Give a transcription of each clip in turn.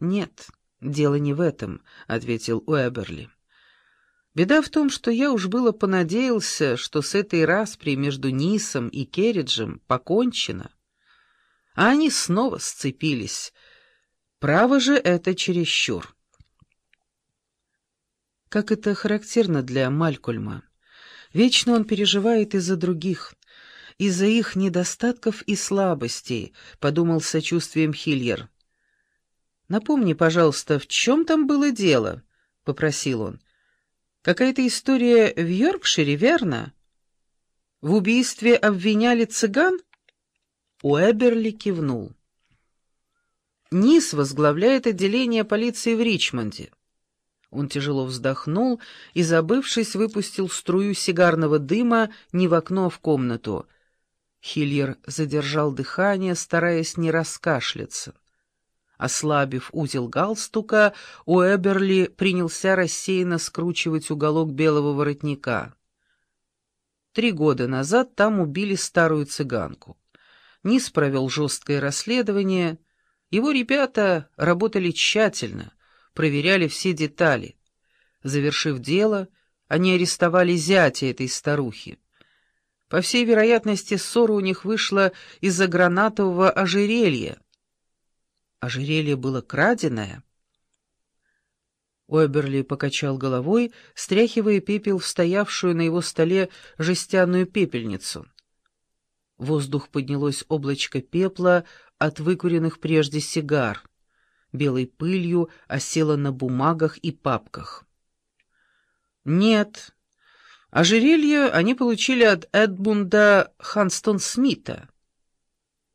«Нет, дело не в этом», — ответил Уэберли. «Беда в том, что я уж было понадеялся, что с этой распри между Нисом и Керриджем покончено. А они снова сцепились. Право же это чересчур». Как это характерно для Малькольма. Вечно он переживает из-за других, из-за их недостатков и слабостей, подумал сочувствием Хильер. «Напомни, пожалуйста, в чем там было дело?» — попросил он. «Какая-то история в Йоркшире, верно? В убийстве обвиняли цыган?» Уэберли кивнул. Низ возглавляет отделение полиции в Ричмонде. Он тяжело вздохнул и, забывшись, выпустил струю сигарного дыма не в окно, а в комнату. Хильер задержал дыхание, стараясь не раскашляться. Ослабив узел галстука, Уэберли принялся рассеянно скручивать уголок белого воротника. Три года назад там убили старую цыганку. Низ провел жесткое расследование. Его ребята работали тщательно, проверяли все детали. Завершив дело, они арестовали зятя этой старухи. По всей вероятности, ссора у них вышла из-за гранатового ожерелья, Ожерелье было краденое? Уэберли покачал головой, стряхивая пепел в стоявшую на его столе жестяную пепельницу. В воздух поднялось облачко пепла от выкуренных прежде сигар. Белой пылью осело на бумагах и папках. «Нет, ожерелье они получили от Эдмунда Ханстон Смита».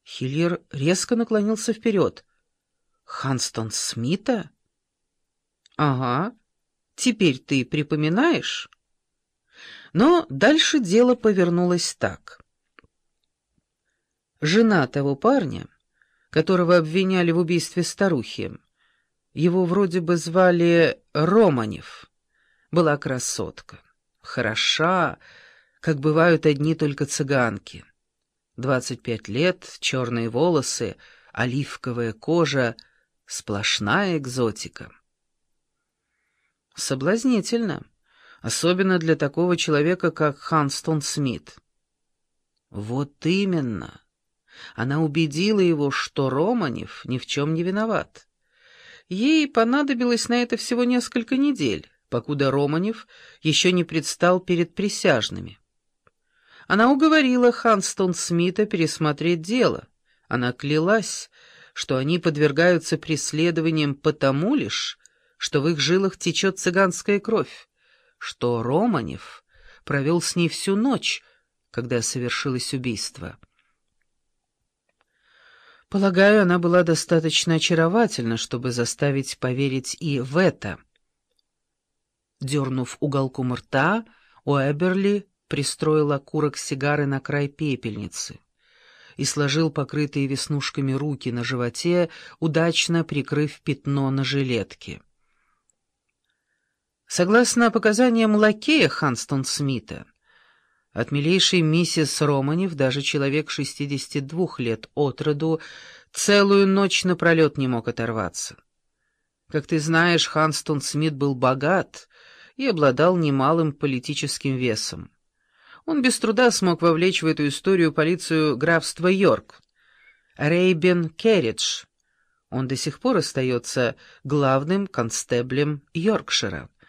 Хиллер резко наклонился вперед — Ханстон Смита? Ага. Теперь ты припоминаешь? Но дальше дело повернулось так. Жена того парня, которого обвиняли в убийстве старухи, его вроде бы звали Романев, была красотка, хороша, как бывают одни только цыганки. Двадцать пять лет, черные волосы, оливковая кожа — Сплошная экзотика. Соблазнительно, особенно для такого человека, как Ханстон Смит. Вот именно. Она убедила его, что Романев ни в чем не виноват. Ей понадобилось на это всего несколько недель, покуда Романев еще не предстал перед присяжными. Она уговорила Ханстон Смита пересмотреть дело. Она клялась, что они подвергаются преследованиям потому лишь, что в их жилах течет цыганская кровь, что Романев провел с ней всю ночь, когда совершилось убийство. Полагаю, она была достаточно очаровательна, чтобы заставить поверить и в это. Дернув уголком рта, Уэберли пристроил окурок сигары на край пепельницы и сложил покрытые веснушками руки на животе, удачно прикрыв пятно на жилетке. Согласно показаниям лакея Ханстон Смита, от милейшей миссис Романев даже человек 62 лет от роду целую ночь напролет не мог оторваться. Как ты знаешь, Ханстон Смит был богат и обладал немалым политическим весом. Он без труда смог вовлечь в эту историю полицию графства Йорк. Рейбен Керридж. Он до сих пор остается главным констеблем Йоркшира.